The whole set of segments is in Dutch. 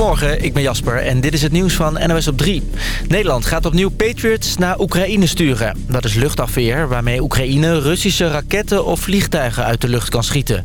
Goedemorgen, ik ben Jasper en dit is het nieuws van NOS op 3. Nederland gaat opnieuw Patriots naar Oekraïne sturen. Dat is luchtafweer waarmee Oekraïne Russische raketten of vliegtuigen uit de lucht kan schieten.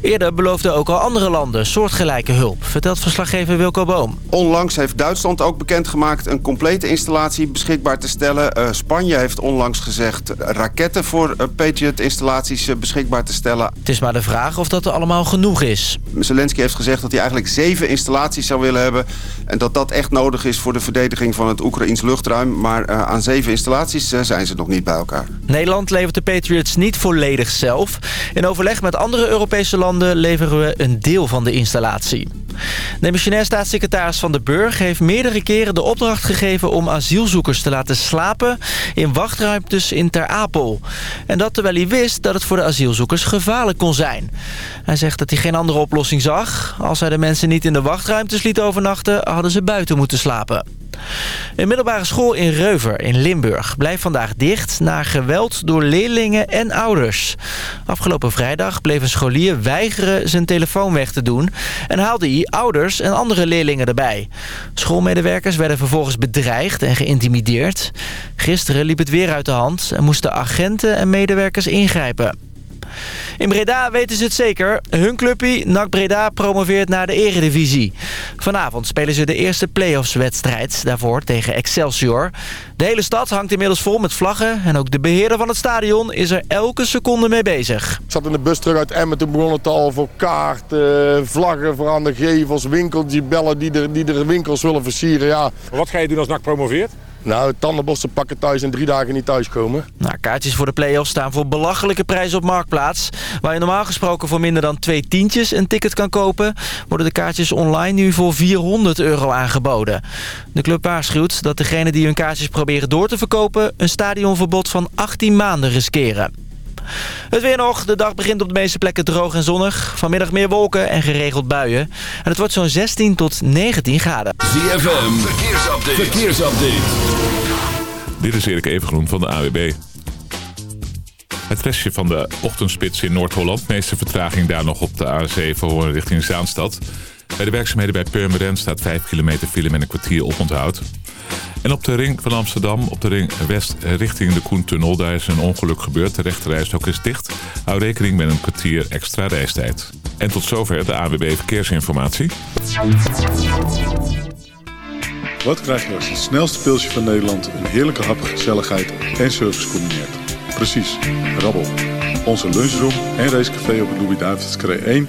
Eerder beloofden ook al andere landen soortgelijke hulp, vertelt verslaggever Wilco Boom. Onlangs heeft Duitsland ook bekendgemaakt een complete installatie beschikbaar te stellen. Uh, Spanje heeft onlangs gezegd raketten voor uh, Patriot-installaties uh, beschikbaar te stellen. Het is maar de vraag of dat er allemaal genoeg is. Zelensky heeft gezegd dat hij eigenlijk zeven installaties zou willen hebben. En dat dat echt nodig is voor de verdediging van het Oekraïns luchtruim. Maar aan zeven installaties zijn ze nog niet bij elkaar. Nederland levert de Patriots niet volledig zelf. In overleg met andere Europese landen leveren we een deel van de installatie. De missionair staatssecretaris Van de Burg heeft meerdere keren de opdracht gegeven om asielzoekers te laten slapen in wachtruimtes in Ter Apel. En dat terwijl hij wist dat het voor de asielzoekers gevaarlijk kon zijn. Hij zegt dat hij geen andere oplossing zag. Als hij de mensen niet in de wachtruimtes liet overnachten, hadden ze buiten moeten slapen. Een middelbare school in Reuver in Limburg blijft vandaag dicht... na geweld door leerlingen en ouders. Afgelopen vrijdag bleef een scholier weigeren zijn telefoon weg te doen... en haalde hij ouders en andere leerlingen erbij. Schoolmedewerkers werden vervolgens bedreigd en geïntimideerd. Gisteren liep het weer uit de hand en moesten agenten en medewerkers ingrijpen. In Breda weten ze het zeker. Hun clubpie, NAC Breda, promoveert naar de eredivisie. Vanavond spelen ze de eerste play-offs-wedstrijd. Daarvoor tegen Excelsior. De hele stad hangt inmiddels vol met vlaggen. En ook de beheerder van het stadion is er elke seconde mee bezig. Ik zat in de bus terug uit Emmen. Toen begon het al voor kaarten, vlaggen voor aan de gevels, winkeltjes bellen die de, die de winkels willen versieren. Ja. Wat ga je doen als NAC promoveert? Nou, tandenbossen pakken thuis en drie dagen niet thuiskomen. Nou, kaartjes voor de play-offs staan voor belachelijke prijzen op Marktplaats. Waar je normaal gesproken voor minder dan twee tientjes een ticket kan kopen... worden de kaartjes online nu voor 400 euro aangeboden. De club waarschuwt dat degenen die hun kaartjes proberen door te verkopen... een stadionverbod van 18 maanden riskeren. Het weer nog. De dag begint op de meeste plekken droog en zonnig. Vanmiddag meer wolken en geregeld buien. En het wordt zo'n 16 tot 19 graden. ZFM, verkeersupdate. verkeersupdate. Dit is Erik Evengroen van de AWB. Het restje van de ochtendspits in Noord-Holland. Meeste vertraging daar nog op de A7 horen richting Zaanstad. Bij de werkzaamheden bij Purmerend staat 5 kilometer file met een kwartier oponthoud. En op de ring van Amsterdam, op de ring west richting de Koentunnel... daar is een ongeluk gebeurd. De rechterrijstok is dicht. Hou rekening met een kwartier extra reistijd. En tot zover de AWB Verkeersinformatie. Wat krijg je als het snelste pilsje van Nederland... een heerlijke hap, gezelligheid en service combineert? Precies, rabbel. Onze lunchroom en racecafé op het Louis-David's 1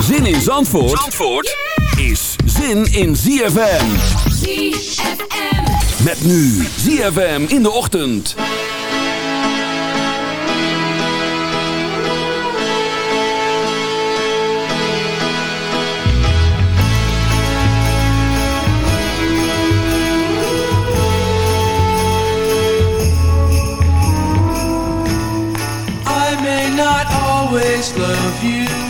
Zin in Zandvoort, Zandvoort is zin in ZFM. ZFM. Met nu ZFM in de ochtend. I may not always love you,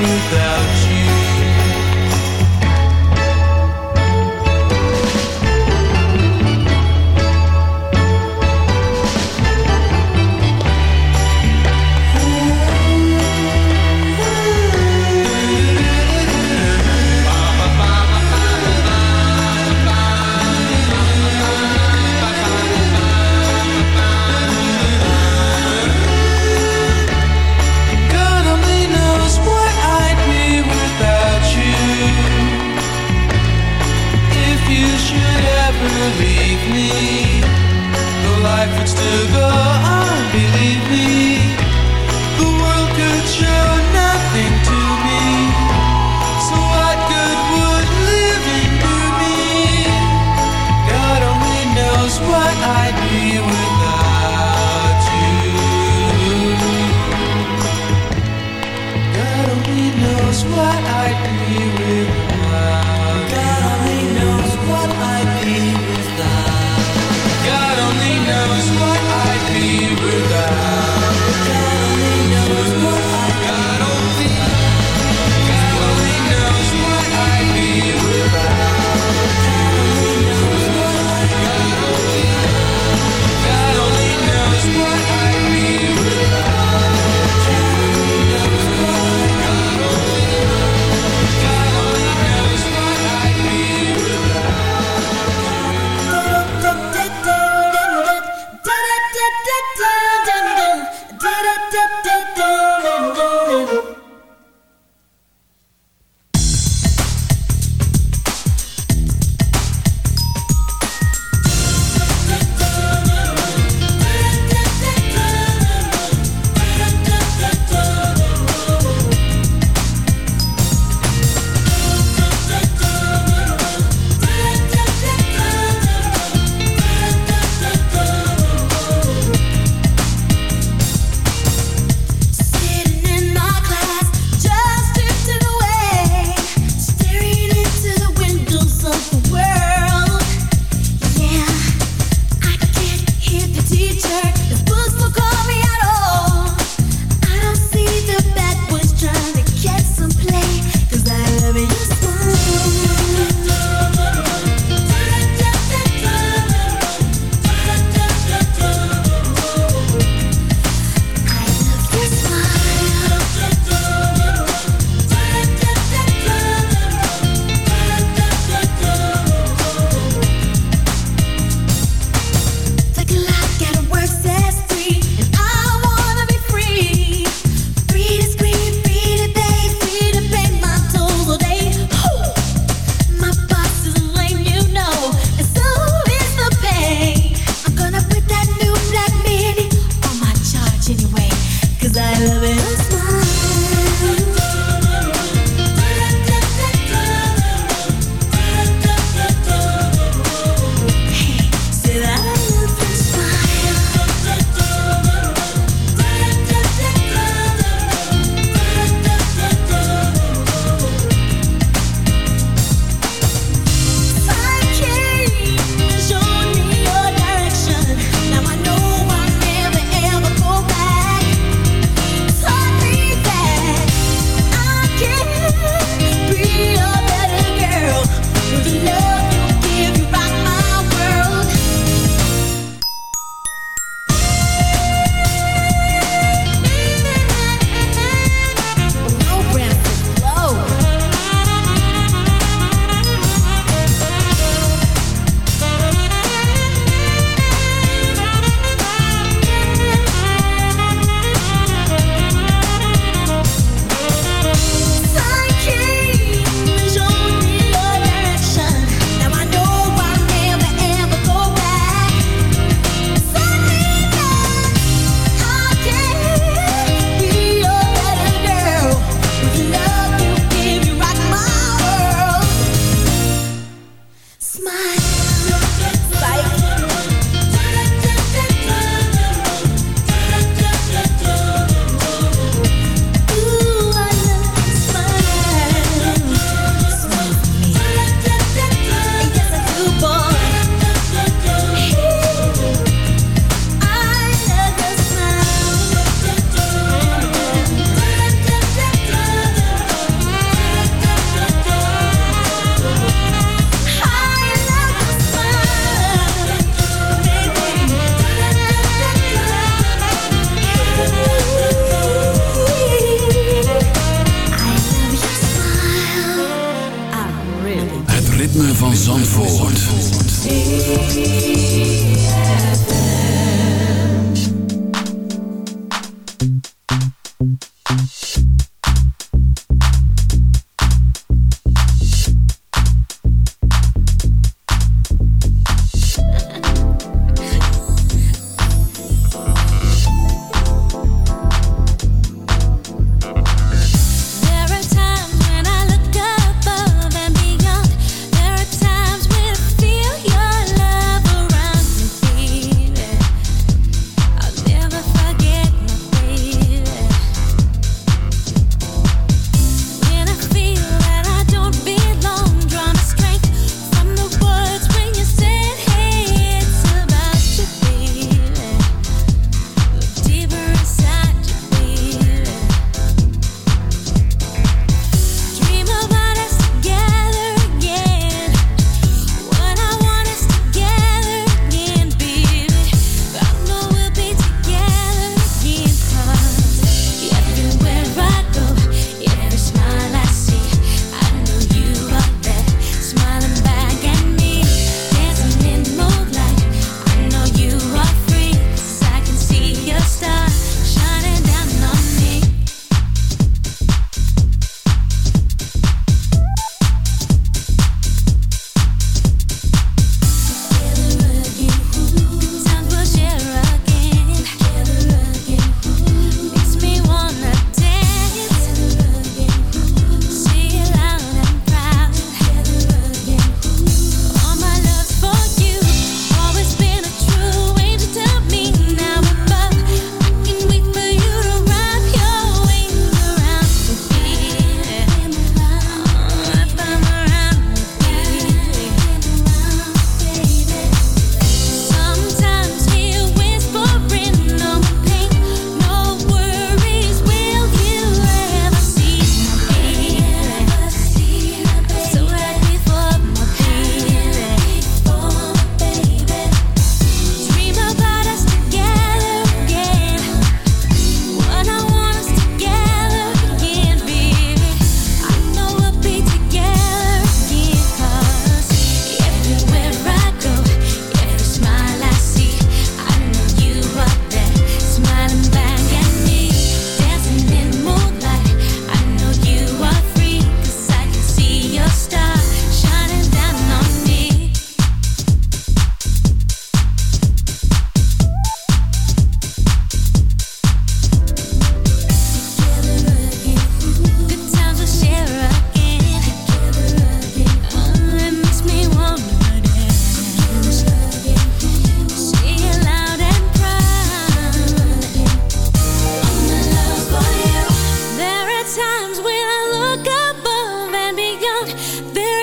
Without you. me with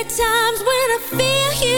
times when I feel you.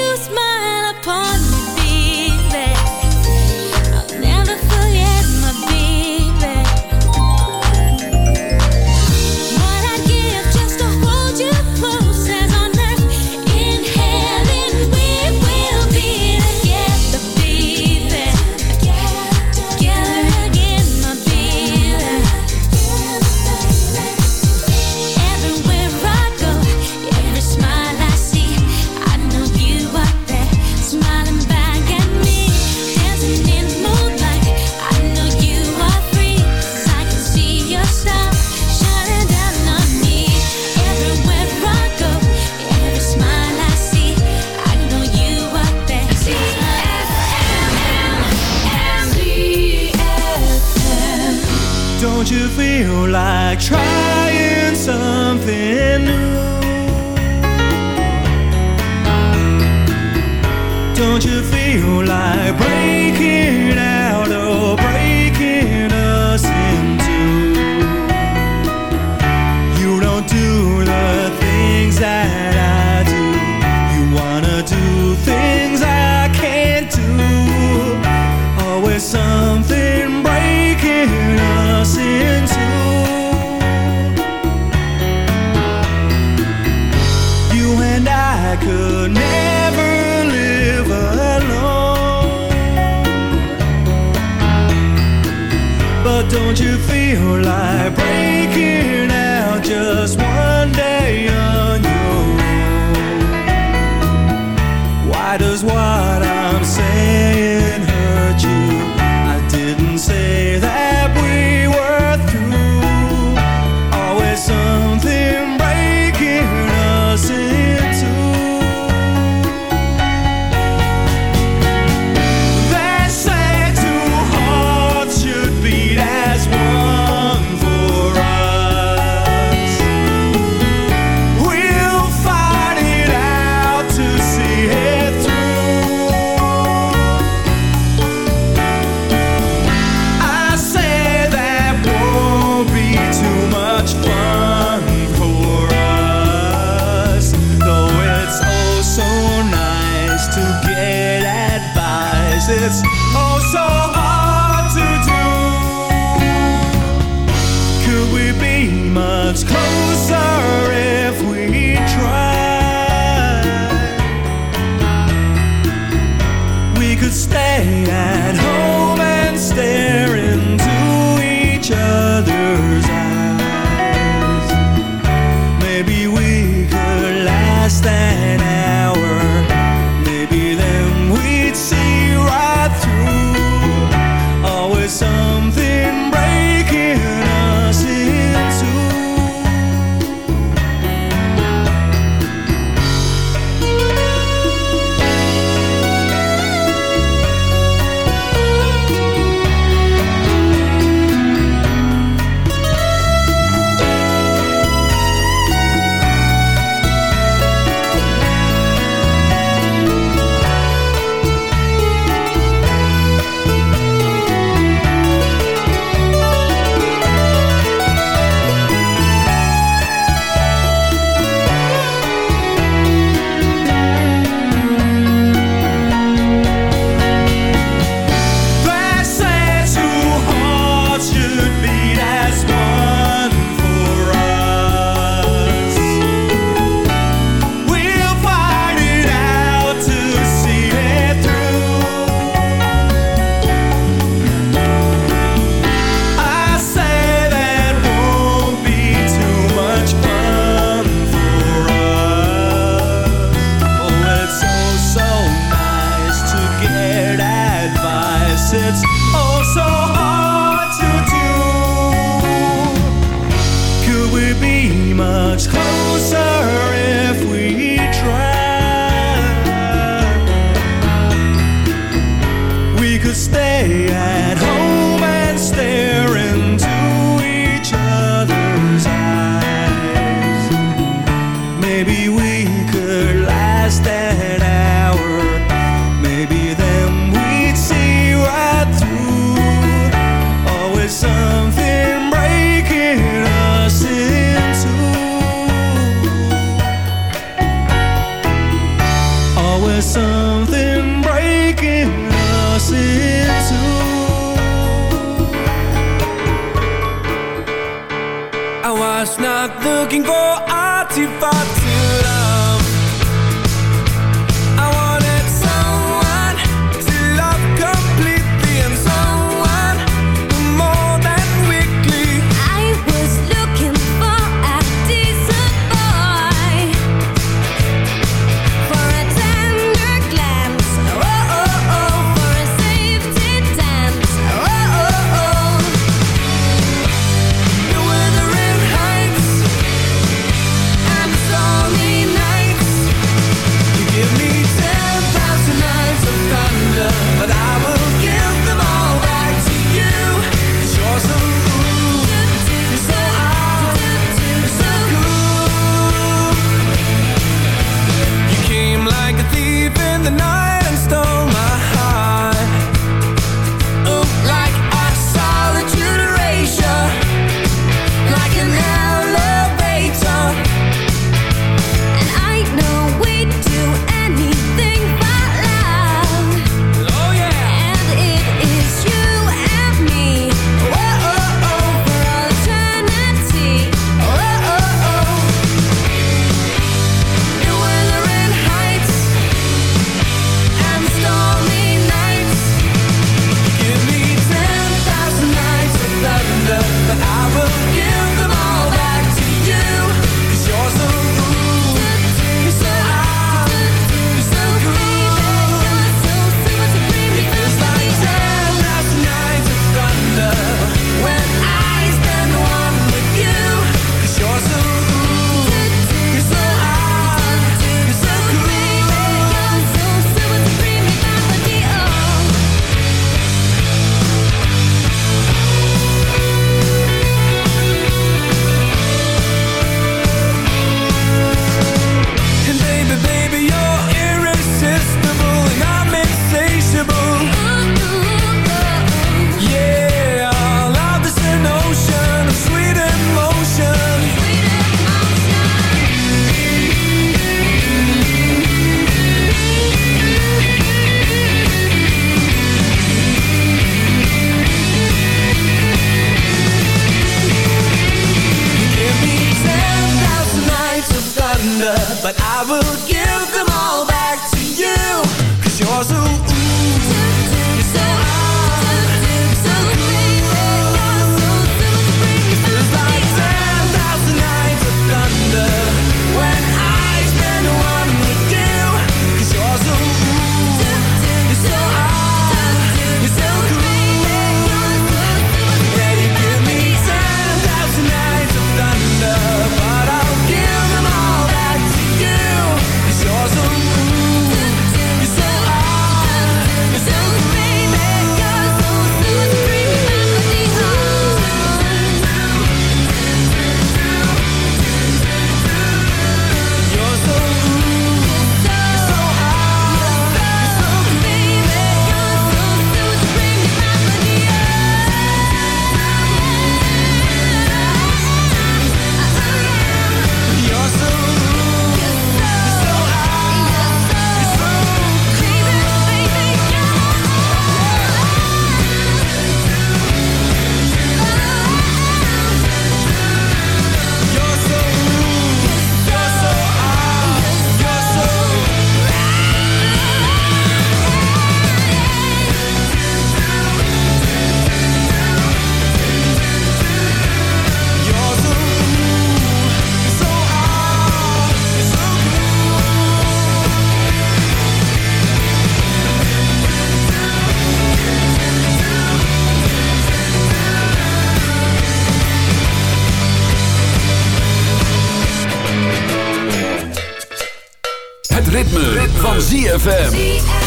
Ritme, van ZFM.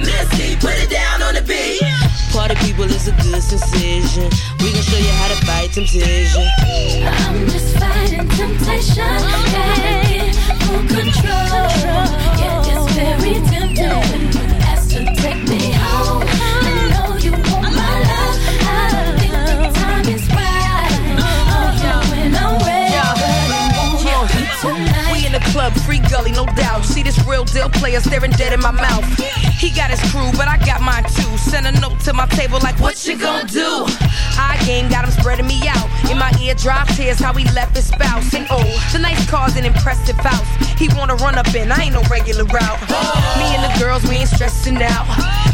Missy, put it down on the beat. Party people is a good sensation. We gon' show you how to fight temptation. I'm just fighting temptation. Gotta get full control. Yeah, it's very tempting when you ask to take me home. I know you want my love. I think the time is right. Oh, yeah, when I'm ready, but I want you tonight. Club, free gully, no doubt. See this real deal player staring dead in my mouth. He got his crew, but I got mine too. Send a note to my table like, what you gonna do? I game got him spreading me out. In my ear drop tears how he left his spouse. And oh, the nice car's an impressive house. He wanna run up in, I ain't no regular route. Me and the girls, we ain't stressing out.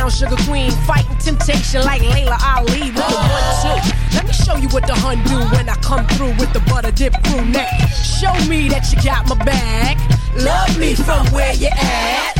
brown sugar queen, fighting temptation like Layla Ali with the one two. Let me show you what the hun do when I come through with the butter dip crew neck. Show me that you got my back. Love me from where you at.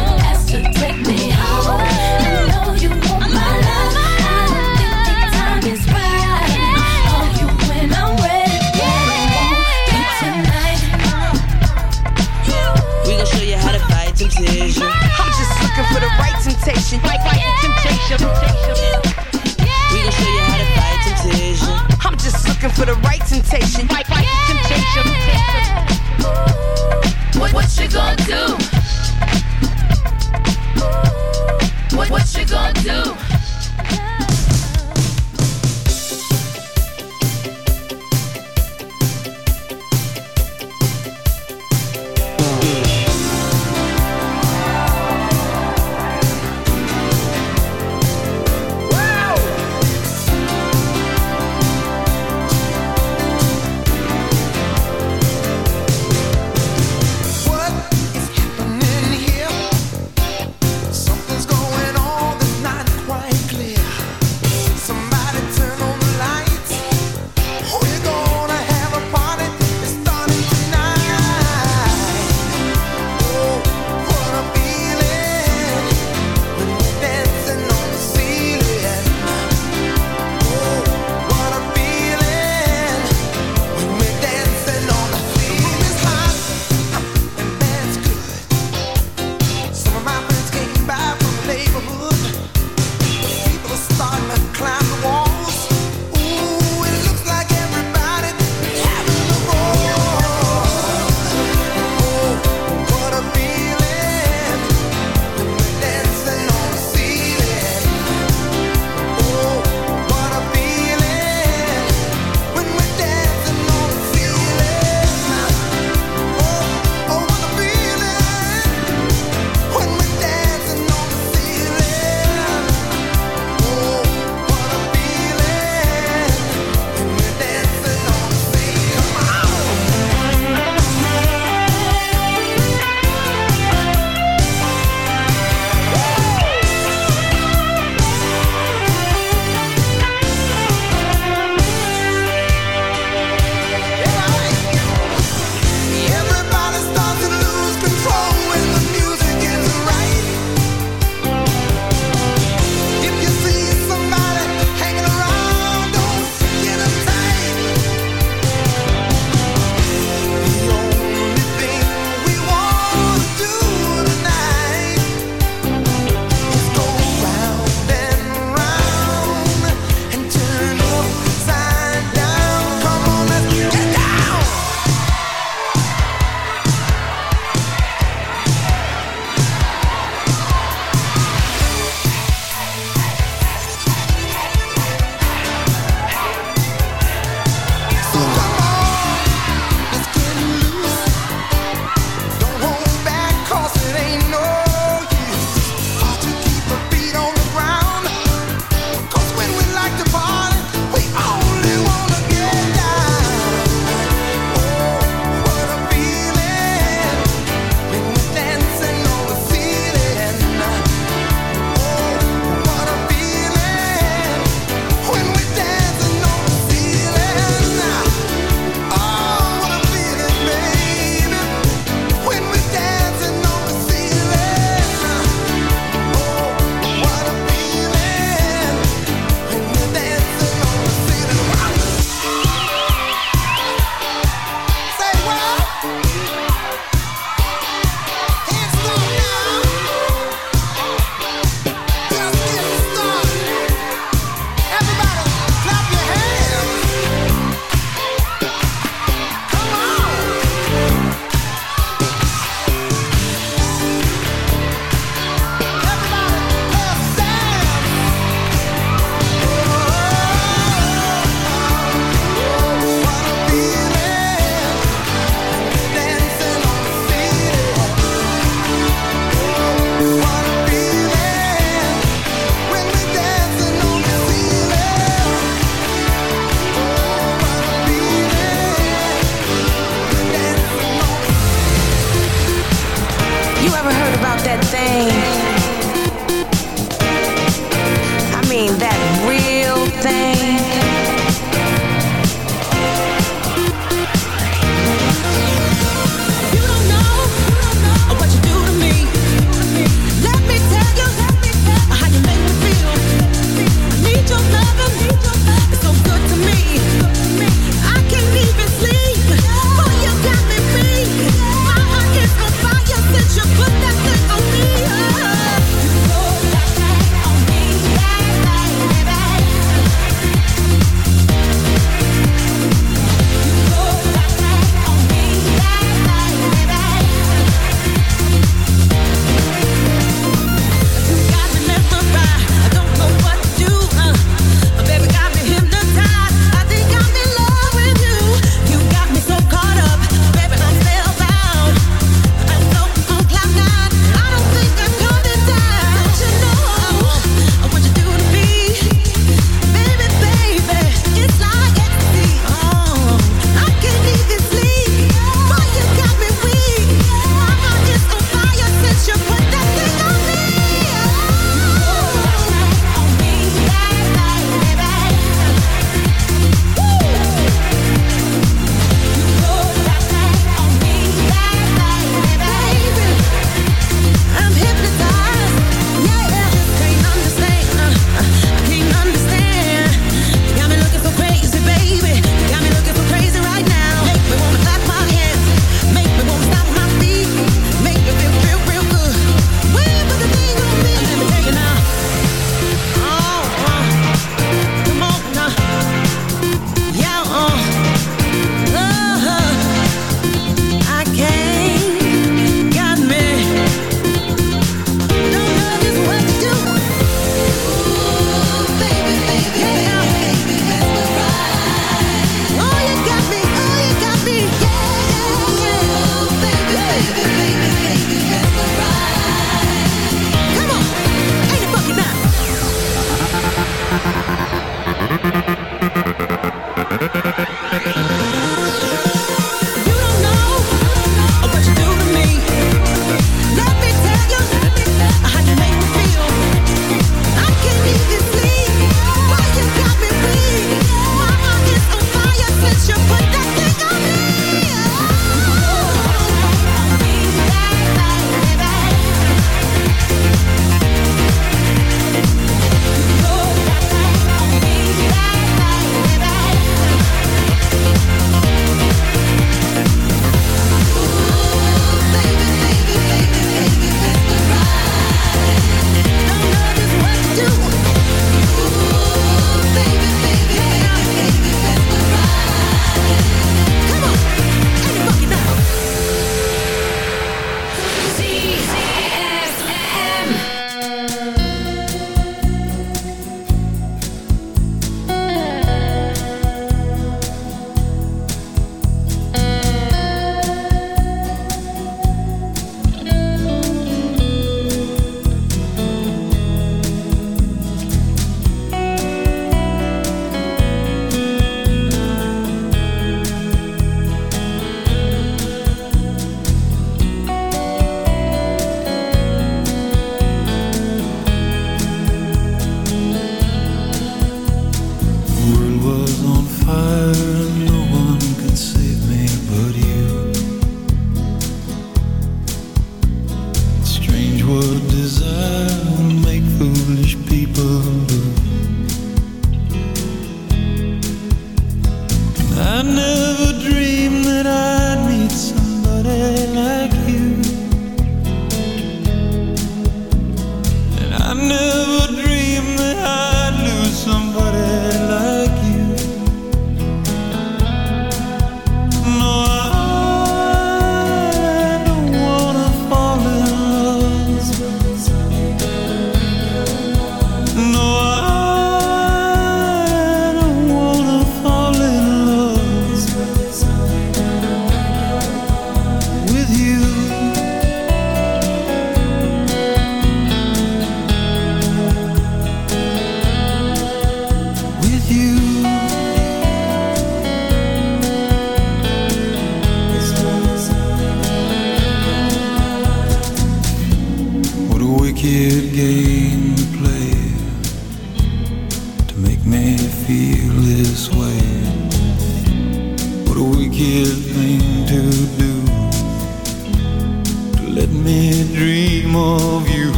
temptation. I'm just looking for the right temptation. Right, right, temptation. We gon' show you how to fight temptation. I'm just looking for the right temptation. Right, right, temptation. What, what you gonna do? What, what you gonna do? that